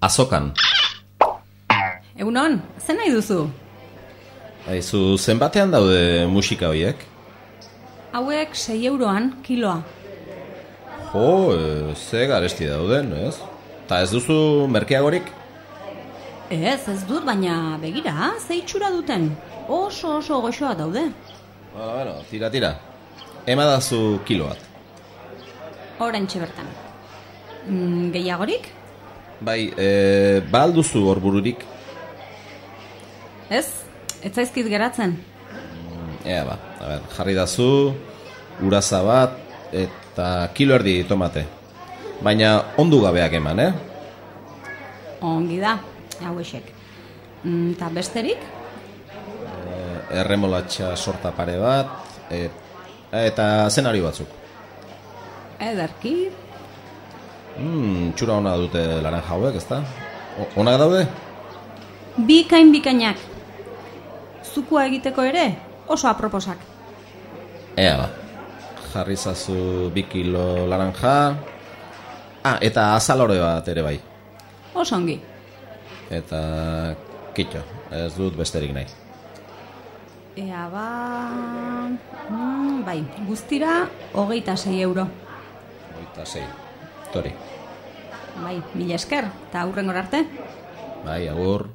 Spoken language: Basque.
azokan. Egunon, zen nahi duzu? Aizu, zenbatean daude musika horiek? Hauek 6 euroan kiloa. Jo, e, ze garesti dauden, ez? Ta ez duzu merkeagorik? Ez, ez dut, baina begira, ze itxura duten. Oso oso goxoa daude. Bueno, bueno, tira, tira. Ema dazu kilo bat. Horentxe bertan. Mm, gehiagorik? Bai, e, ba alduzu hor bururik? Ez, ez zaizkit geratzen. Ea ba, a ber, jarri dazu, uraza bat, eta kilo erdi tomate. Baina ondu gabeak eman, eh? Ongi da, hau esek. Mm, ta besterik? Erremolatxa sorta pare bat, et, eta zenari batzuk. Ederki, Hmm, txura ona dute laranja hauek, ezta? O- Onak daude? bikain bikainak. Zukua egiteko ere, oso aproposak. Ea ba, jarri zazu bi kilo laranja, ah, eta azalore bat ere bai. Oso ongi. Eta kitxo, ez dut besterik nahi. Ea ba... Mm, bai, guztira hogeita sei euro. Oita sei, tori. Bai, mila esker, eta aurrengor arte. Bai, agur.